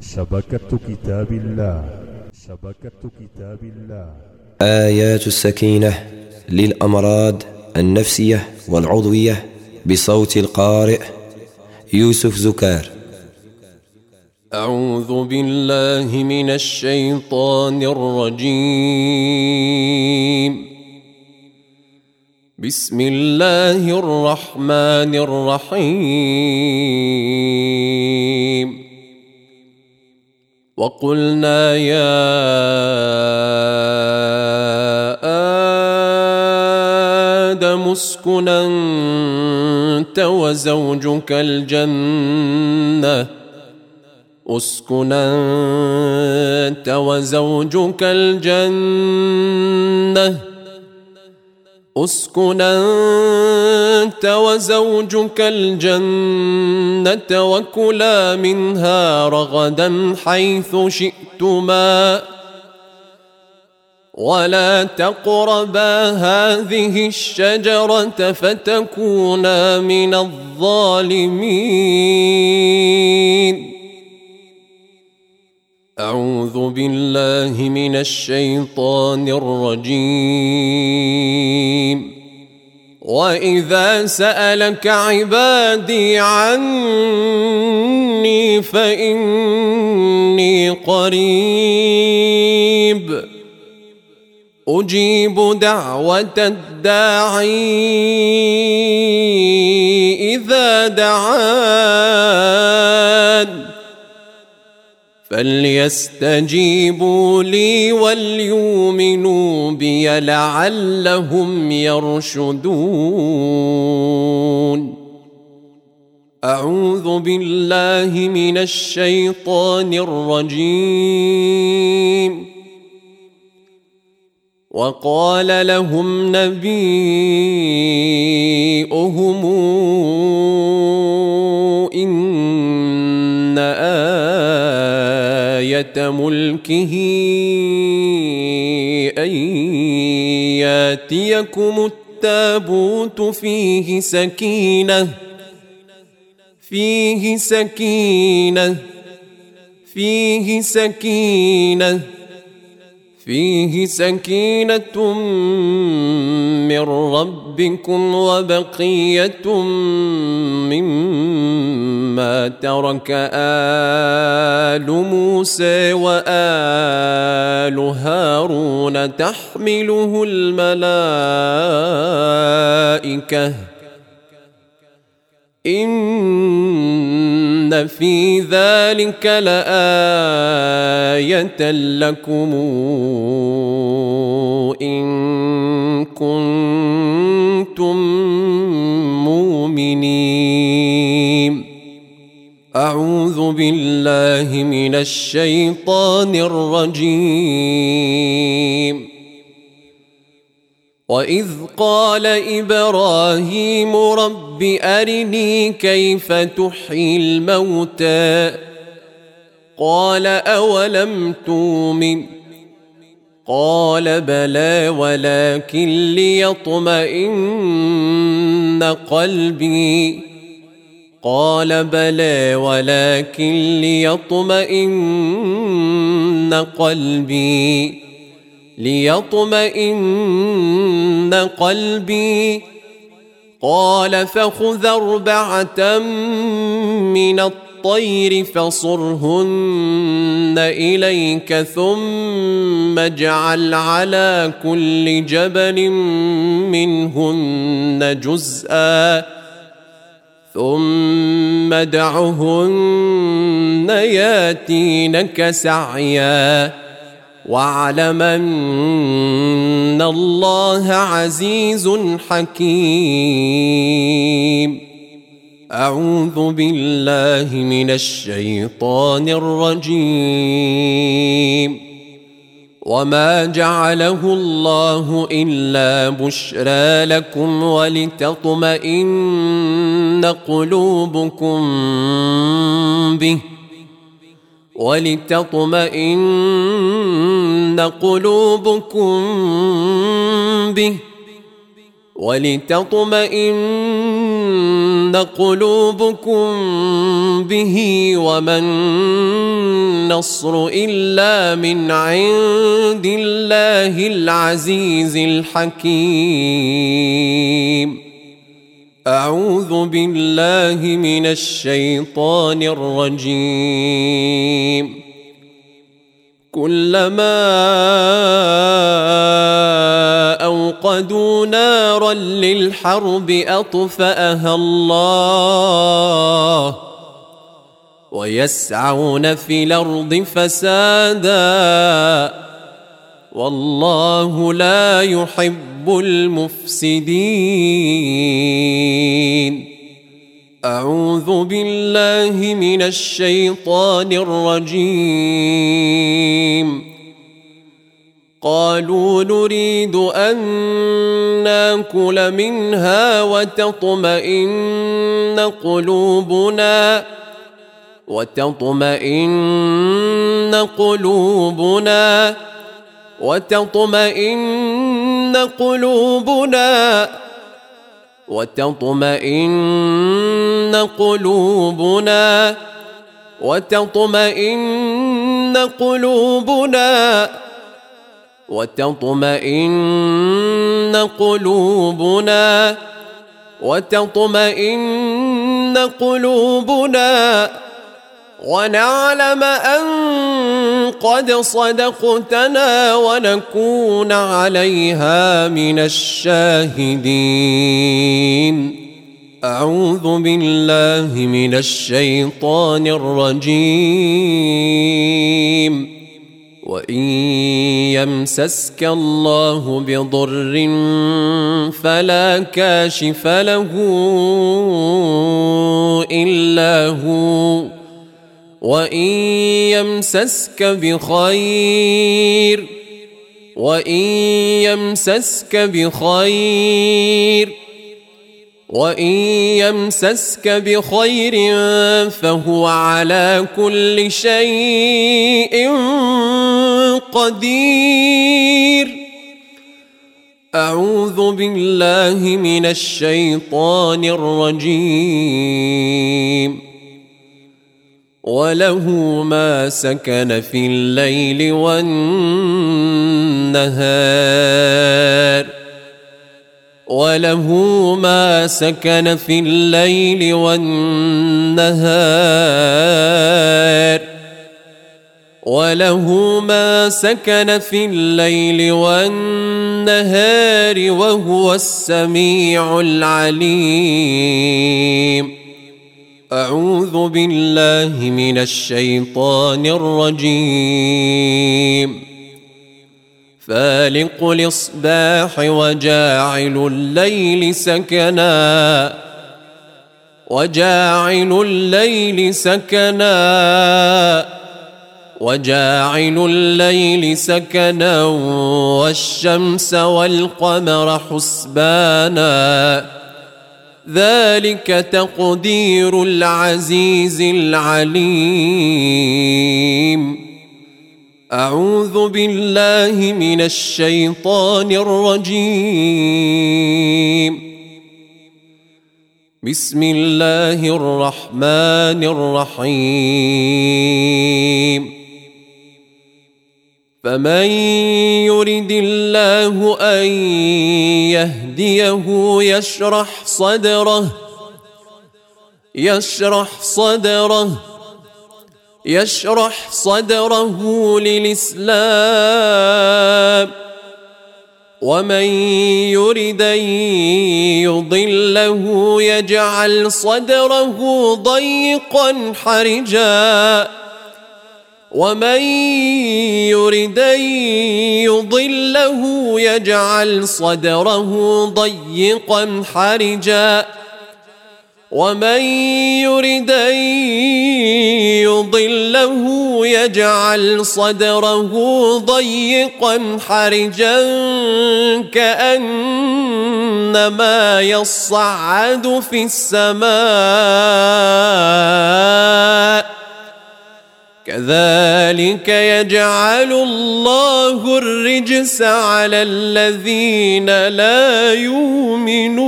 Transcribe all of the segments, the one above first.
شبكة كتاب الله. شبكة كتاب الله. آيات السكينة للأمراض النفسية والعضوية بصوت القارئ يوسف زكار. أعوذ بالله من الشيطان الرجيم. بسم الله الرحمن الرحيم. وقلنا يا آدم اسكن أنت وزوجك الجنة. اسكن أنت وزوجك الجنة. أسكن أنت وزوجك الجنة وكلا منها رغدا حيث شئتما. ولا تقربا هذه الشجرة فتكونا من الظالمين. أعوذ بالله من الشيطان الرجيم. وإذا سألك عبادي عني فإني قريب. أجيب دعوة الداعي إذا دعان. فليستجيبوا لي وليؤمنوا بي لعلهم يرشدون. أعوذ بالله من الشيطان الرجيم. وقال لهم نبيئهم ملكه أن ياتيكم التابوت فيه سكينة فيه سكينة فيه سكينة فيه سكينة من ربكم وبقية مما ترك آل موسى وآل هارون تحمله الملائكة إن في ذلك لآية لكم إن كنتم مؤمنين. أعوذ بالله من الشيطان الرجيم. واذ قال إبراهيم رب ارني كيف تحيي الموتى قال اولم تؤمن قال بلى ولكن ليطمئن قلبي قال بلى ولكن ليطمئن قلبي ليطمئن قلبي. قال فخذ أربعة من الطير فصرهن إليك ثم اجعل على كل جبل منهن جزءا. ثم دعهن ياتينك سعيا. واعلم أن الله عزيز حكيم. أعوذ بالله من الشيطان الرجيم. وما جعله الله إلا بشرى لكم ولتطمئن قلوبكم به. ولتطمئن قلوبكم به. ولتطمئن قلوبكم به ومن النصر إلا من عند الله العزيز الحكيم. أعوذ بالله من الشيطان الرجيم. كلما أوقدوا نارا للحرب أطفأها الله ويسعون في الأرض فسادا. والله لا يحب المفسدين. أعوذ بالله من الشيطان الرجيم. قالوا نريد أن نأكل منها وتطمئن قلوبنا وتطمئن قلوبنا. وتطمئن قلوبنا وتطمئن قلوبنا وتطمئن قلوبنا وتطمئن قلوبنا وتطمئن قلوبنا ونعلم أن قد صدقتنا ونكون عليها من الشاهدين. أعوذ بالله من الشيطان الرجيم. وإن يمسسك الله بضر فلا كاشف له إلا هو. وان يمسسك بخير وان يمسسك بخير وان يمسسك بخير فهو على كل شيء قدير اعوذ بالله من الشيطان الرجيم وله ما سكن في الليل والنهار. وله ما سكن في الليل والنهار. وله ما سكن في الليل والنهار وهو السميع العليم. أعوذ بالله من الشيطان الرجيم. فالق الإصباح وجاعل الليل سكنا. وجاعل الليل سكنا. وجاعل الليل سكنا. والشمس والقمر حسبانا. ذلك تقدير العزيز العليم. أعوذ بالله من الشيطان الرجيم. بسم الله الرحمن الرحيم. فمن يرد الله أن يهديه يشرح صدره يشرح صدره يشرح صدره للإسلام. ومن يرد أن يضله يجعل صدره ضيقا حرجا. ومن يرد يضله يجعل صدره ضيقا حرجا. ومن يرد يضله يجعل صدره ضيقا حرجا كأنما يصعد في السماء. كذلك يجعل الله الرجس على الذين لا يؤمنون.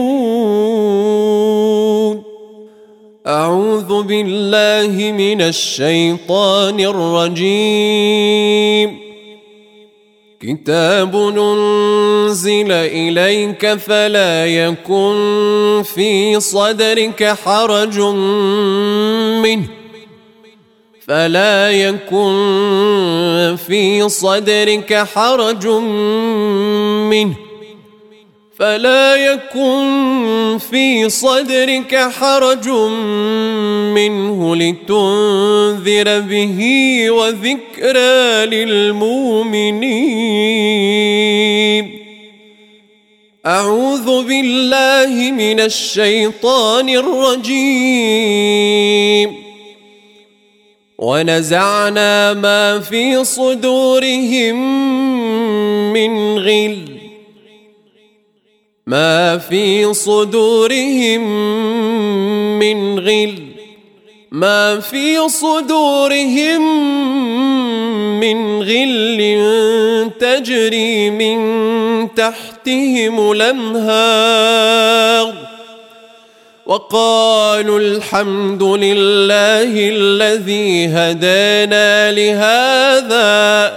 أعوذ بالله من الشيطان الرجيم. كتاب أنزل إليك فلا يكن في صدرك حرج منه. فلا يكن في صدرك حرج منه. فلا يكن في صدرك حرج منه لتنذر به وذكرى للمؤمنين. أعوذ بالله من الشيطان الرجيم. ونزعنا ما في صدورهم من غل. ما في صدورهم من غل. ما في صدورهم من غل تجري من تحتهم الأنهار. وقالوا الحمد لله الذي هدانا لهذا.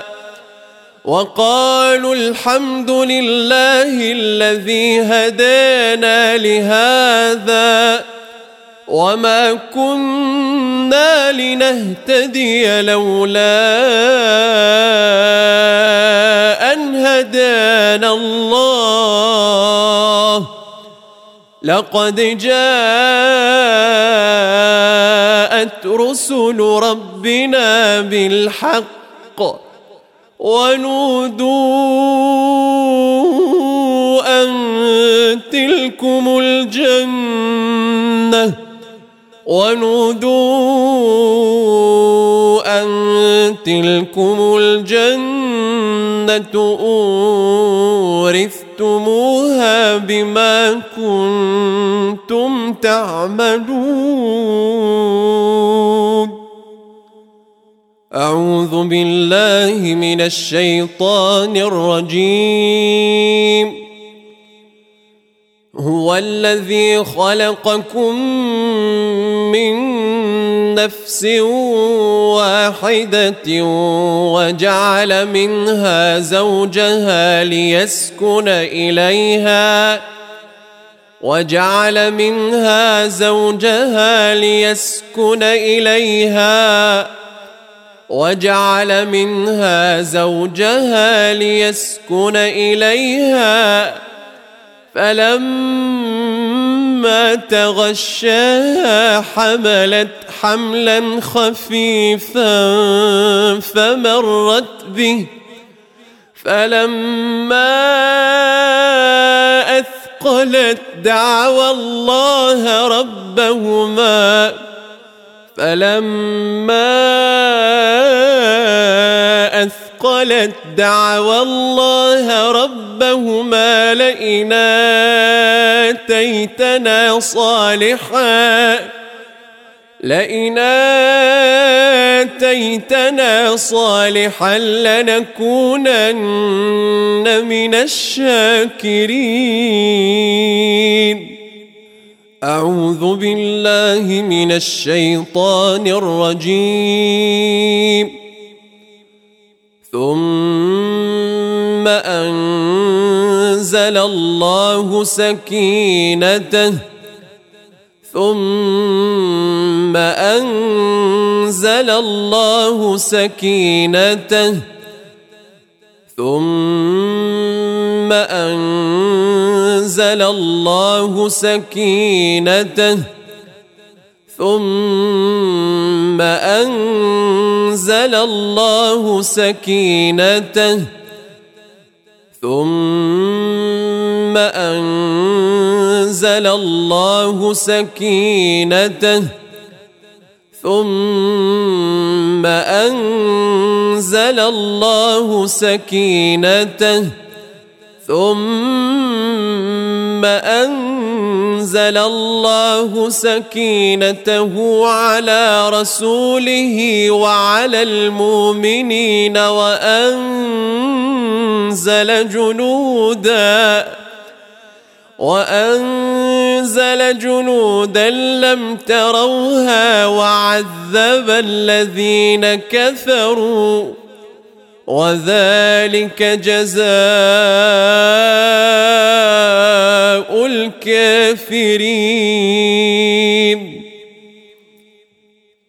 وقالوا الحمد لله الذي هدانا لهذا. وما كنا لنهتدي لولا أن هدانا الله. لقد جاءت رسل ربنا بالحق ونودوا أن تلكم الجنة ونودوا أن تلكم الجنة أورثتموها بما كنتم تعملون. أعوذ بالله من الشيطان الرجيم. هو الذي خلقكم من نفس واحدة وجعل منها زوجها ليسكن إليها وجعل منها زوجها ليسكن إليها وجعل منها زوجها ليسكن إليها. فلما تغشاها حملت حملا خفيفا فمرت به. فلما أثقلت دعوى الله ربهما. فلما أثقلت دعوى الله ربهما لئن آتيتنا صالحا لئن آتيتنا صالحا لنكونن من الشاكرين. أعوذ بالله من الشيطان الرجيم. الله سكينته ثم أنزل الله سكينته ثم أنزل الله سكينته ثم أنزل الله سكينته ثم أنزل الله سكينته ثم أنزل الله سكينته ثم أنزل الله سكينته على رسوله وعلى المؤمنين وأنزل جنوداً وأنزل جنودا لم تروها وعذب الذين كفروا وذلك جزاء الكافرين.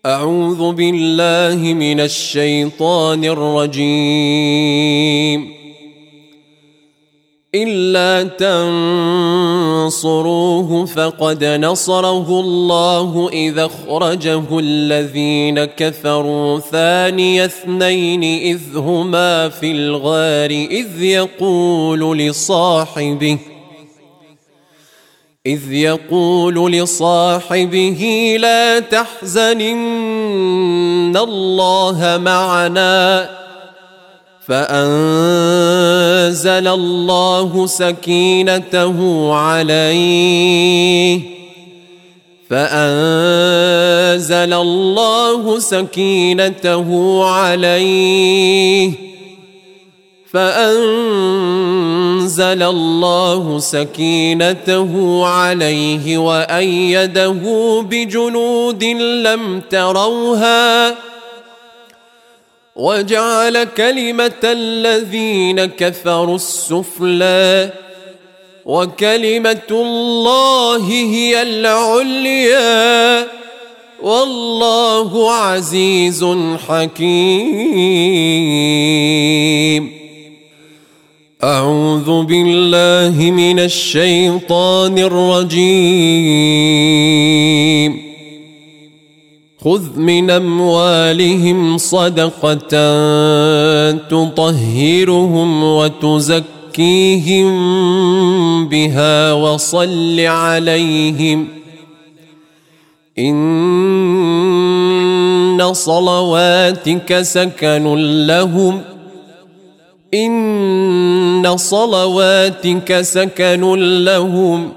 أعوذ بالله من الشيطان الرجيم. إلا تنصروه فقد نصره الله إذا أخرجه الذين كفروا ثاني اثنين إذ هما في الغار إذ يقول لصاحبه إذ يقول لصاحبه لا تحزن إن الله معنا فأنزل الله سكينته عليه. فأنزل الله سكينته عليه. فأنزل الله سكينته عليه وأيده بجنود لم تروها. وجعل كلمة الذين كفروا السفلى وكلمة الله هي العليا. والله عزيز حكيم. أعوذ بالله من الشيطان الرجيم. خذ من أموالهم صدقة تطهرهم وتزكيهم بها وصل عليهم. إن صلواتك سكن لهم. إن صلواتك سكن لهم.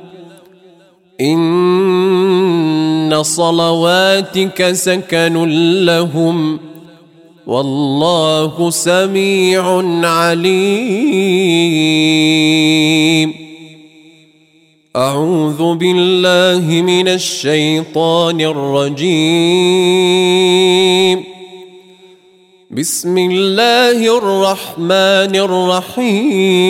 ان صلواتك سكن لهم والله سميع عليم اعوذ بالله من الشيطان الرجيم بسم الله الرحمن الرحيم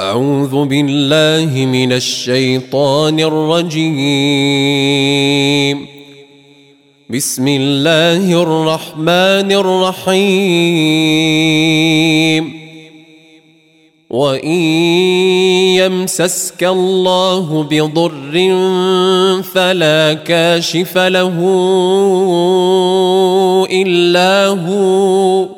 أعوذ بالله من الشيطان الرجيم. بسم الله الرحمن الرحيم. وإن يمسسك الله بضر فلا كاشف له إلا هو.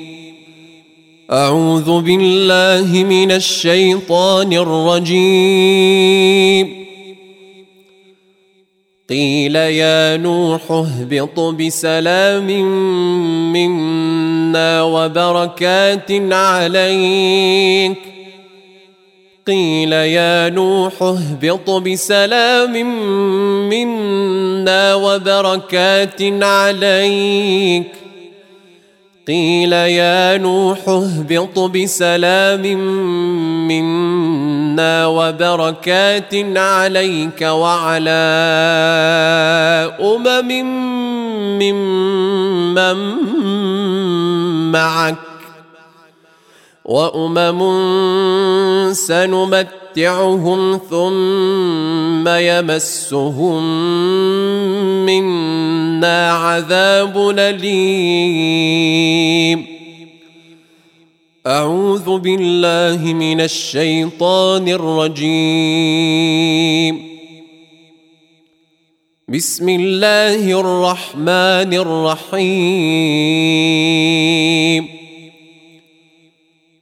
أعوذ بالله من الشيطان الرجيم. قيل يا نوح اهبط بسلام منا وبركات عليك. قيل يا نوح اهبط بسلام منا وبركات عليك. قيل يا نوح اهبط بسلام منا وبركات عليك وعلى أمم ممن معك وأمم سنمت نمتعهم ثم يمسهم منا عذاب أليم. أعوذ بالله من الشيطان الرجيم. بسم الله الرحمن الرحيم.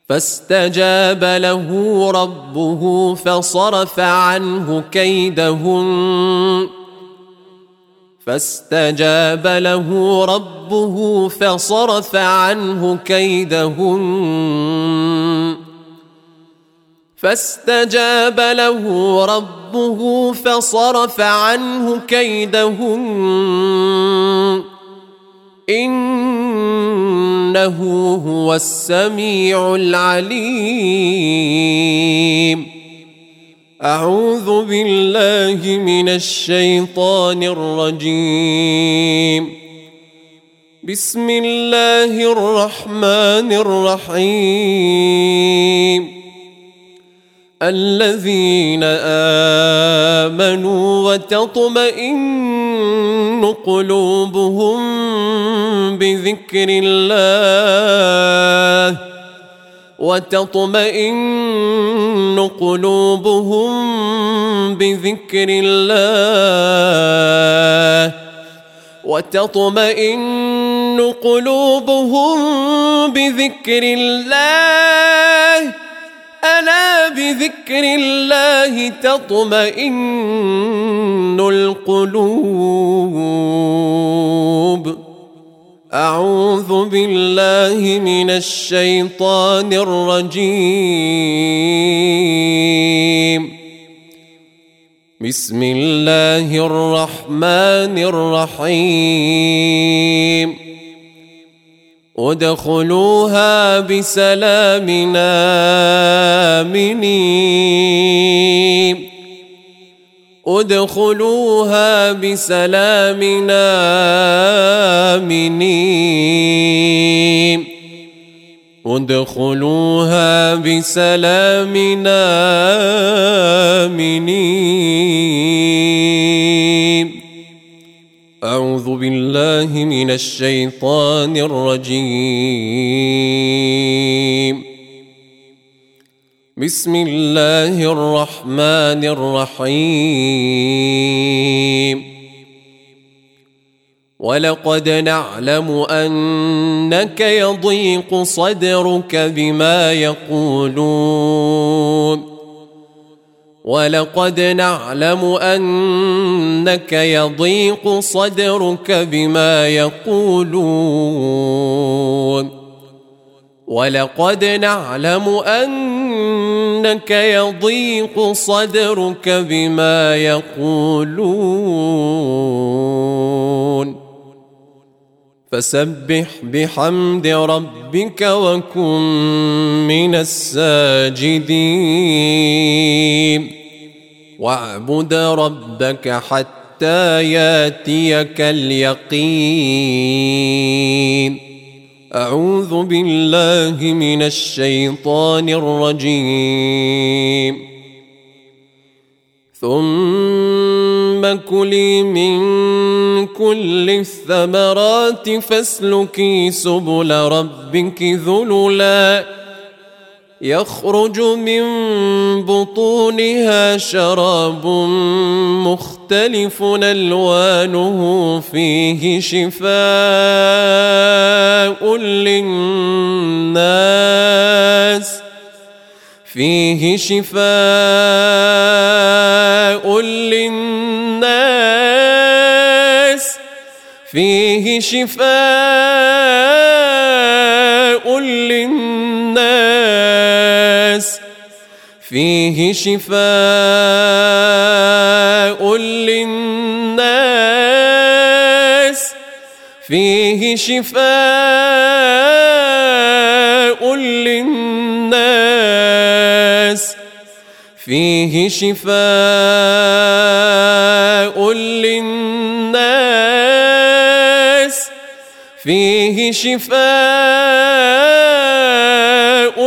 فاستجاب له ربه فصرف عنه كيدهن. فاستجاب له ربه فصرف عنه كيدهن. فاستجاب له ربه فصرف عنه كيدهن. إنه هو السميع العليم. أعوذ بالله من الشيطان الرجيم. بسم الله الرحمن الرحيم. الذين آمنوا وتطمئن قلوبهم بذكر الله وتطمئن قلوبهم بذكر الله وتطمئن قلوبهم بذكر الله ألا بذكر الله تطمئن القلوب؟ أعوذ بالله من الشيطان الرجيم. بسم الله الرحمن الرحيم. ادخلوها بسلام آمنين. ادخلوها بسلام آمنين. ادخلوها بسلام آمنين. بالله من الشيطان الرجيم. بسم الله الرحمن الرحيم. ولقد نعلم أنك يضيق صدرك بما يقولون. ولقد نعلم انك يضيق صدرك بما يقولون ولقد نعلم انك يضيق صدرك بما يقولون فسبح بحمد ربك وكن من الساجدين واعبد ربك حتى ياتيك اليقين. أعوذ بالله من الشيطان الرجيم. ثم كلي من كل الثمرات فاسلكي سبل ربك ذللا. يخرج من بطونها شراب مختلف ألوانه فيه شفاء للناس فيه شفاء للناس فيه شفاء للناس فيه شفاء للناس فيه شفاء للناس فيه شفاء للناس فيه شفاء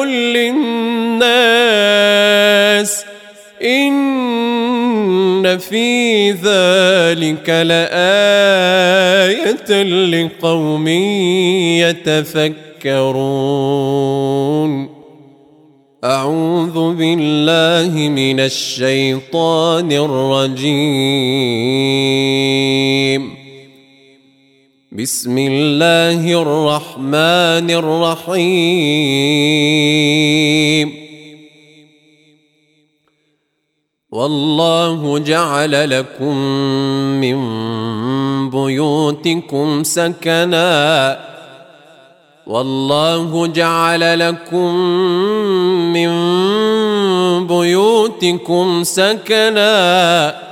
للناس في ذلك لآية لقوم يتفكرون. أعوذ بالله من الشيطان الرجيم. بسم الله الرحمن الرحيم. جعل لكم من بيوتكم سكنا والله جعل لكم من بيوتكم سكنا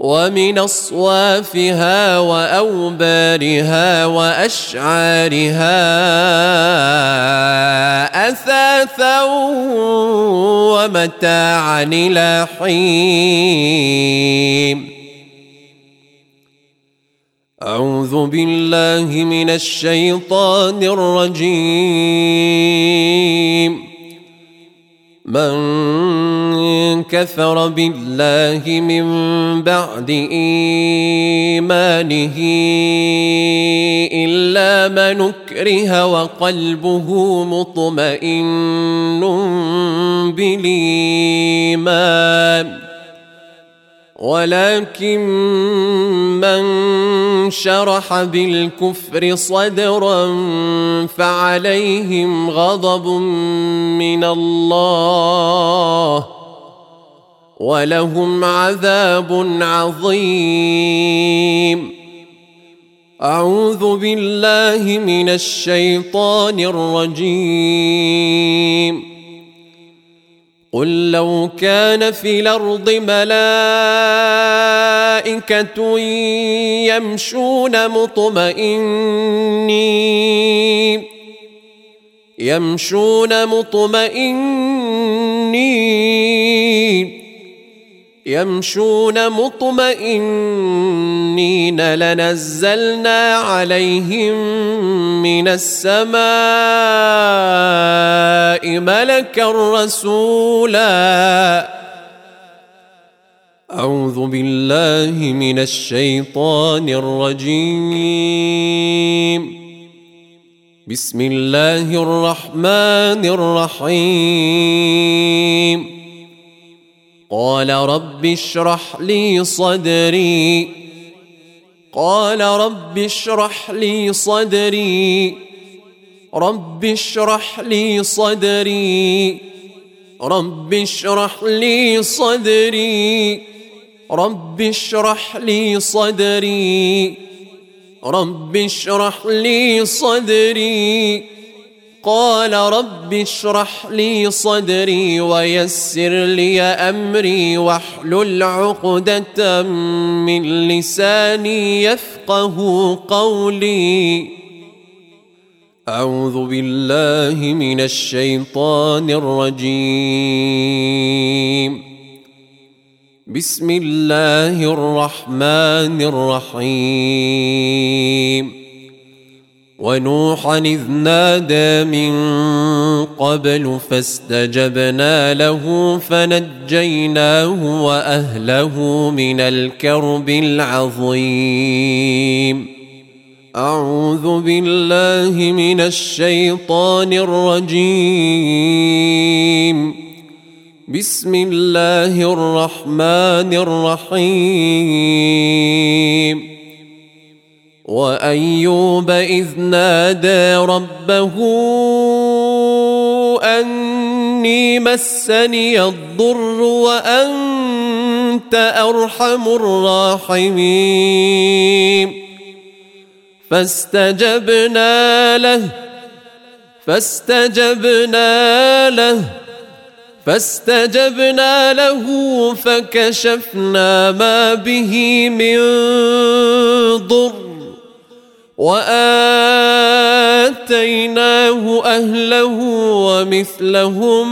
ومن أصوافها وأوبارها وأشعارها أثاثا ومتاعا إلى حين. أعوذ بالله من الشيطان الرجيم. من كفر بالله من بعد إيمانه إلا من أكره وقلبه مطمئن بالإيمان. ولكن من شرح بالكفر صدرا فعليهم غضب من الله ولهم عذاب عظيم. أعوذ بالله من الشيطان الرجيم. قل لو كان في الأرض ملائكة يمشون مطمئنين. يمشون مطمئنين. يمشون مطمئنين لنزلنا عليهم من السماء ملكا رسولا. أعوذ بالله من الشيطان الرجيم. بسم الله الرحمن الرحيم. قال رب اشرح لي صدري. قال رب اشرح لي صدري. رب اشرح لي صدري. رب اشرح لي صدري. رب اشرح لي صدري. رب اشرح لي صدري. قال رب اشرح لي صدري ويسر لي أمري واحلل عقدة من لساني يفقه قولي. أعوذ بالله من الشيطان الرجيم. بسم الله الرحمن الرحيم. ونوحا إذ نادى من قبل فاستجبنا له فنجيناه وأهله من الكرب العظيم. أعوذ بالله من الشيطان الرجيم. بسم الله الرحمن الرحيم. وأيوب إذ نادى ربه أني مسني الضر وأنت أرحم الراحمين. فاستجبنا له فاستجبنا له فاستجبنا له فكشفنا ما به من ضر. وآتيناه أهله ومثلهم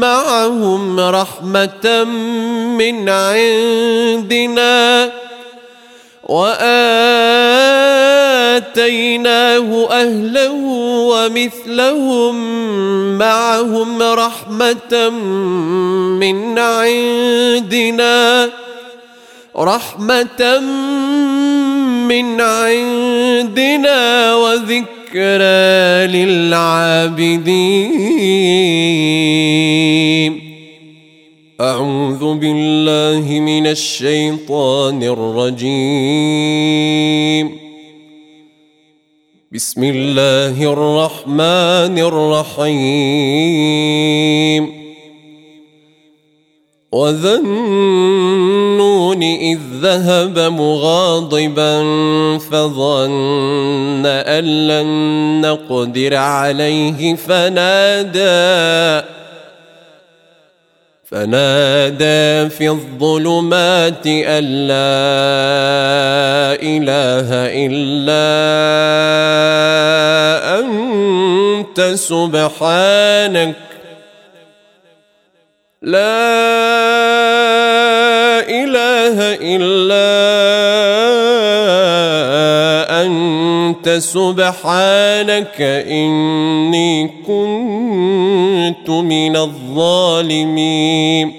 معهم رحمة من عندنا وآتيناه أهله ومثلهم معهم رحمة من عندنا رحمة من عندنا وذكرى للعابدين. أعوذ بالله من الشيطان الرجيم. بسم الله الرحمن الرحيم. إذ ذهب مغاضبا فظن أن لن نقدر عليه فنادى فنادى في الظلمات أن لا إله إلا أنت سبحانك لا إله إلا أنت سبحانك إني كنت من الظالمين.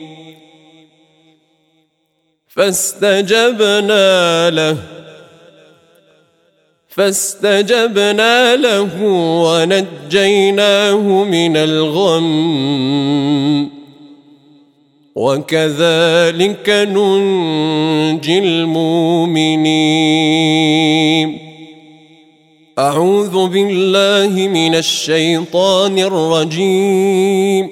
فاستجبنا له فاستجبنا له ونجيناه من الغم. وكذلك ننجي المؤمنين. أعوذ بالله من الشيطان الرجيم.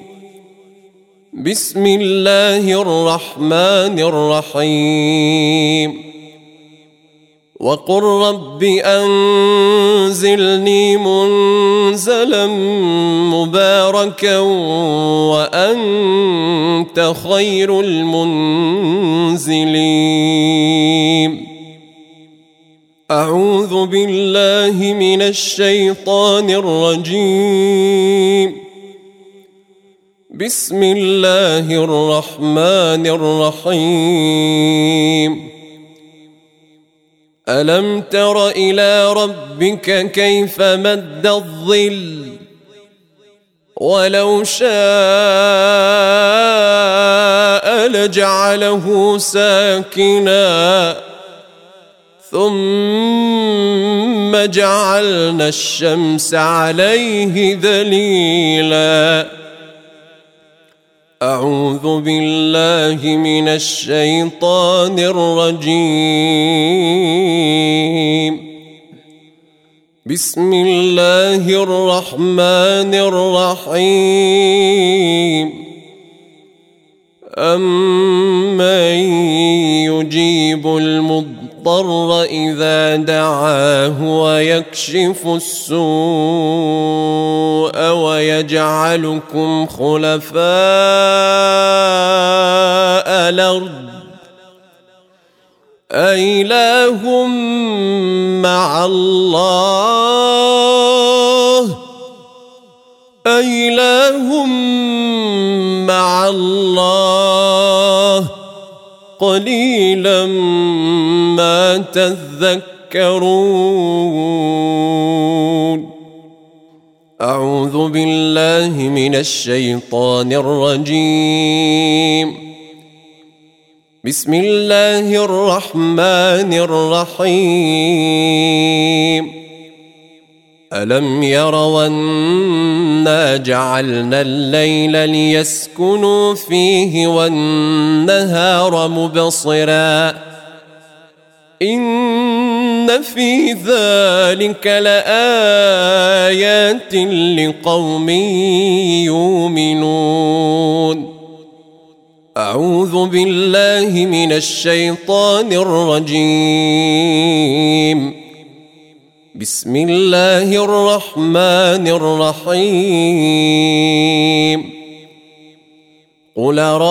بسم الله الرحمن الرحيم. وقل رب أنزلني منزلا مباركا وأنت خير المنزلين. أعوذ بالله من الشيطان الرجيم. بسم الله الرحمن الرحيم. ألم تر إلى ربك كيف مد الظل؟ ولو شاء لجعله ساكنا ثم جعلنا الشمس عليه دليلا أعوذ بالله من الشيطان الرجيم. بسم الله الرحمن الرحيم. أمن يجيب المضطر اذا دعاه ويكشف السوء ويجعلكم خلفاء الأرض أإله مع الله أإله مع الله قليلا ما تذكرون. أعوذ بالله من الشيطان الرجيم. بسم الله الرحمن الرحيم. ألم يروا انا جعلنا الليل ليسكنوا فيه والنهار مبصرا إن في ذلك لآيات لقوم يؤمنون. أعوذ بالله من الشيطان الرجيم. بسم الله الرحمن الرحيم. قل رايتم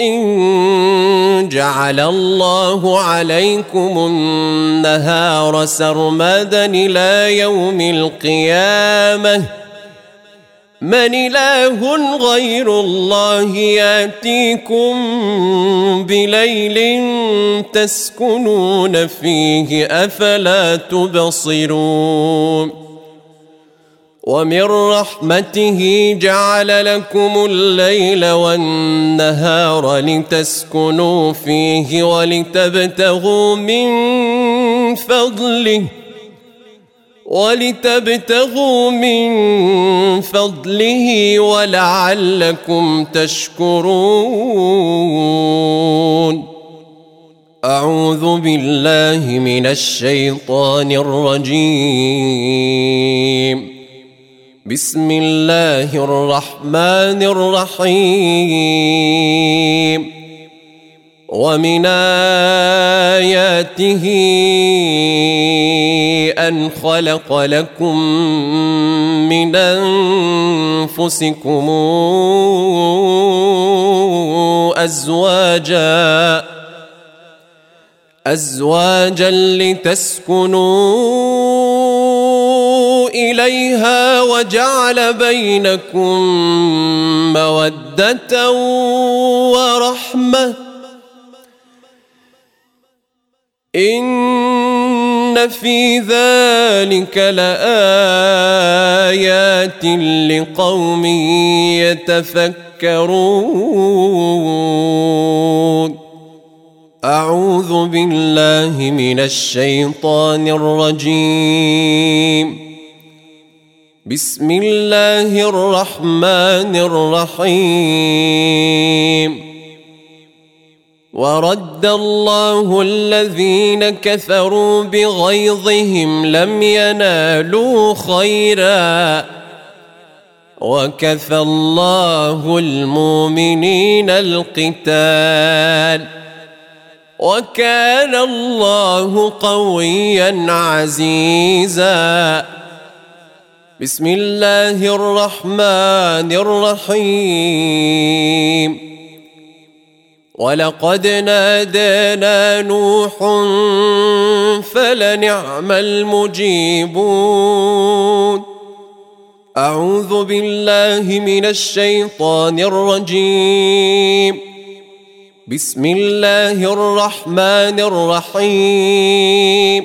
إن جعل الله عليكم النهار سرمدا إلى يوم القيامة؟ من إله غير الله يأتيكم بليل تسكنون فيه أفلا تبصرون ومن رحمته جعل لكم الليل والنهار لتسكنوا فيه ولتبتغوا من فضله ولتبتغوا من فضله ولعلكم تشكرون. أعوذ بالله من الشيطان الرجيم. بسم الله الرحمن الرحيم. ومن آياته أن خلق لكم من أنفسكم أزواجا أزواجا لتسكنوا إليها وجعل بينكم مودة ورحمة. إن في ذلك لآيات لقوم يتفكرون. أعوذ بالله من الشيطان الرجيم. بسم الله الرحمن الرحيم. ورد الله الذين كفروا بغيظهم لم ينالوا خيرا. وكفى الله المؤمنين القتال. وكان الله قويا عزيزا. بسم الله الرحمن الرحيم. ولقد نادانا نوح فلنعم المجيبون. أعوذ بالله من الشيطان الرجيم. بسم الله الرحمن الرحيم.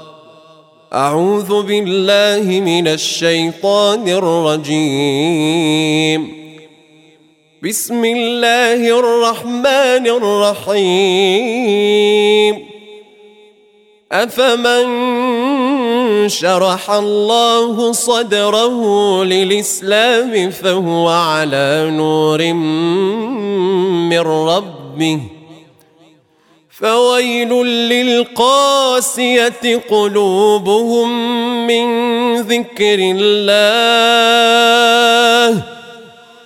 أعوذ بالله من الشيطان الرجيم. بسم الله الرحمن الرحيم. أفمن شرح الله صدره للإسلام فهو على نور من ربه. فويل للقاسية قلوبهم من ذكر الله.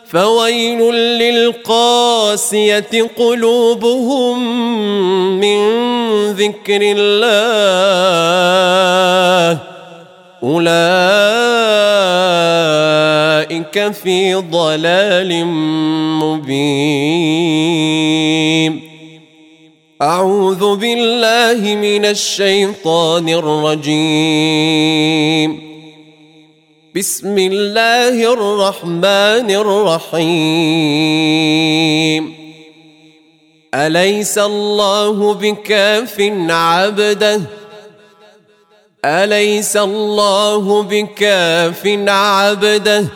فويل للقاسية قلوبهم من ذكر الله. أولئك في ضلال مبين. أعوذ بالله من الشيطان الرجيم. بسم الله الرحمن الرحيم. أليس الله بكاف عبده؟ أليس الله بكاف عبده؟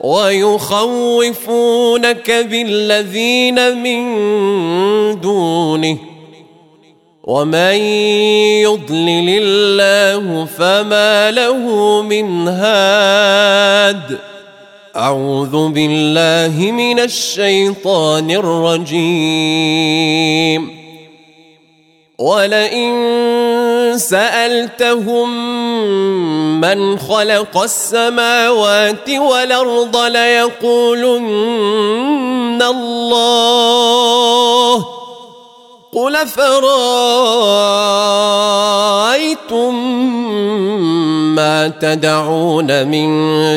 ويخوفونك بالذين من دونه. ومن يضلل الله فما له من هاد. أعوذ بالله من الشيطان الرجيم. ولئن سألتهم من خلق السماوات والأرض ليقولن الله. قل فرأيتم ما تدعون من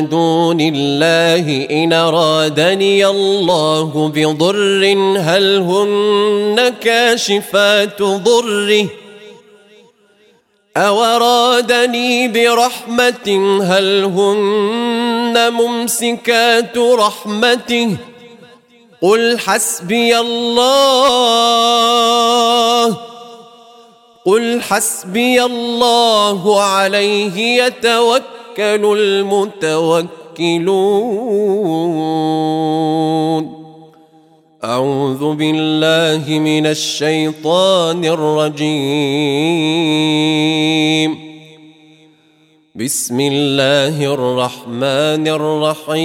دون الله إن أرادني الله بضر هل هن كاشفات ضره؟ أو أرادني برحمة هل هن ممسكات رحمته ۖ؟ قل حسبي الله قل حسبي الله عليه يتوكل المتوكلون. أعوذ بالله من الشيطان الرجيم. بسم الله الرحمن الرحيم.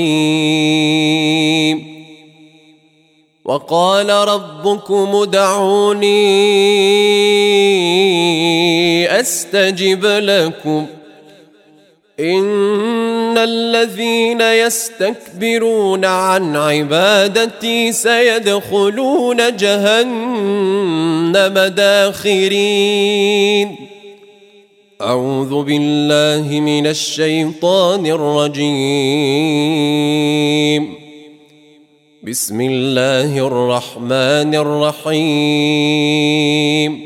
وقال ربكم ادعوني أستجب لكم. إن الذين يستكبرون عن عبادتي سيدخلون جهنم داخرين. أعوذ بالله من الشيطان الرجيم. بسم الله الرحمن الرحيم.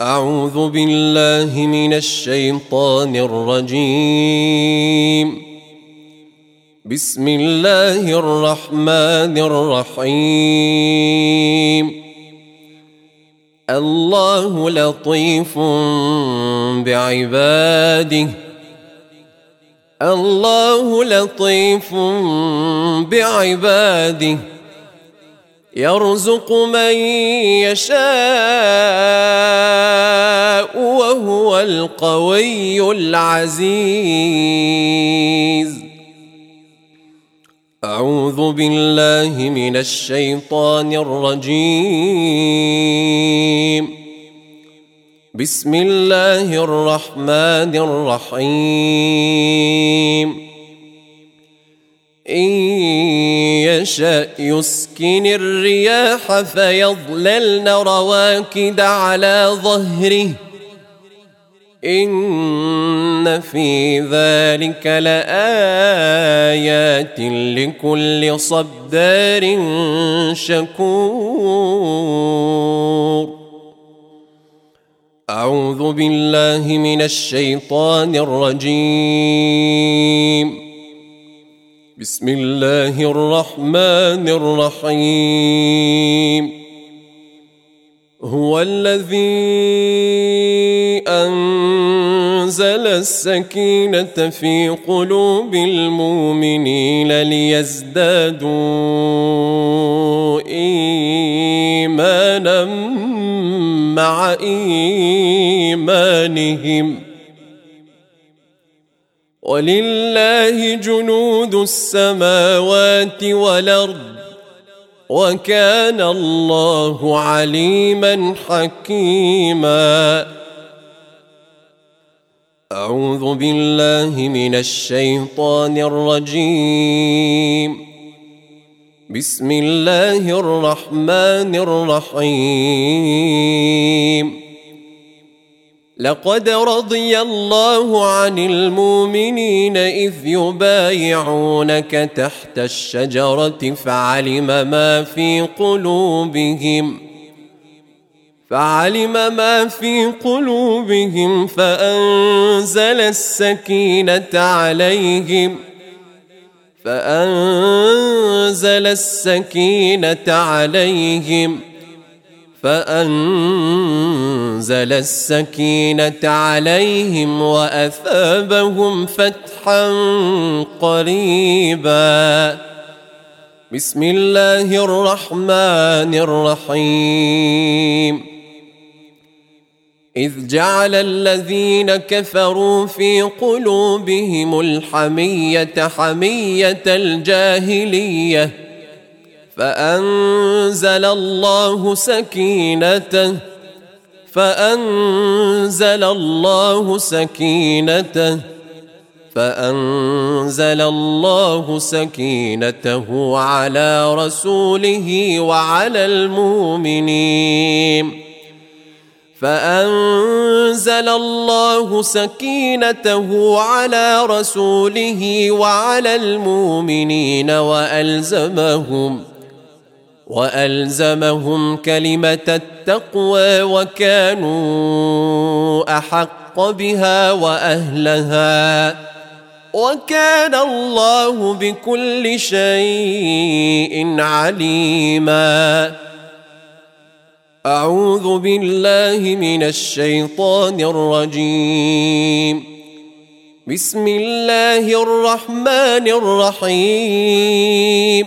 أعوذ بالله من الشيطان الرجيم. بسم الله الرحمن الرحيم. الله لطيف بعباده. الله لطيف بعباده. يرزق من يشاء وهو القوي العزيز. أعوذ بالله من الشيطان الرجيم. بسم الله الرحمن الرحيم. إن يشأ يسكن الرياح فيظللن رواكد على ظهره. إن في ذلك لآيات لكل صدار شكور. أعوذ بالله من الشيطان الرجيم. بسم الله الرحمن الرحيم. هو الذي أنزل السكينة في قلوب المؤمنين ليزدادوا إيمانا مع إيمانهم. ولله جنود السماوات والأرض وكان الله عليما حكيما. أعوذ بالله من الشيطان الرجيم. بسم الله الرحمن الرحيم. لقد رضي الله عن المؤمنين إذ يبايعونك تحت الشجرة فعلم ما في قلوبهم فعلم ما في قلوبهم فأنزل السكينة عليهم فأنزل السكينة عليهم فأنزل السكينة عليهم وأثابهم فتحا قريبا. بسم الله الرحمن الرحيم. إذ جعل الذين كفروا في قلوبهم الحمية حمية الجاهلية فأنزل الله سكينته فأنزل الله سكينته فأنزل الله سكينته على رسوله وعلى المؤمنين. فأنزل الله سكينته على رسوله وعلى المؤمنين وألزمهم وألزمهم كلمة التقوى وكانوا أحق بها وأهلها. وكان الله بكل شيء عليماً. أعوذ بالله من الشيطان الرجيم. بسم الله الرحمن الرحيم.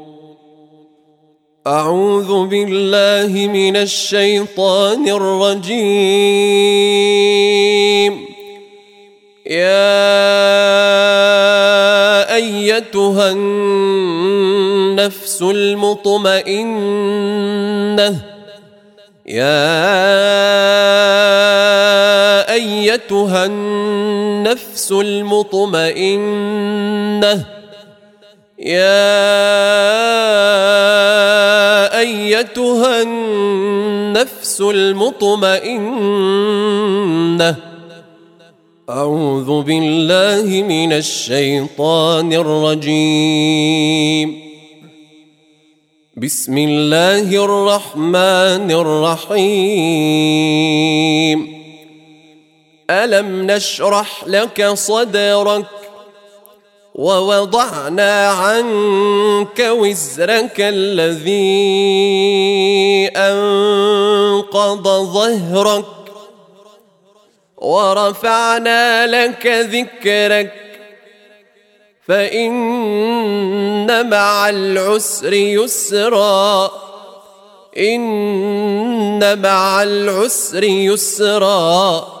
أعوذ بالله من الشيطان الرجيم. يا أيتها النفس المطمئنة يا أيتها النفس المطمئنة يا أيتها النفس المطمئنة؟ أعوذ بالله من الشيطان الرجيم. بسم الله الرحمن الرحيم. ألم نشرح لك صدرك ووضعنا عنك وزرك الذي أنقض ظهرك ورفعنا لك ذكرك فإن مع العسر يسرا إن مع العسر يسرا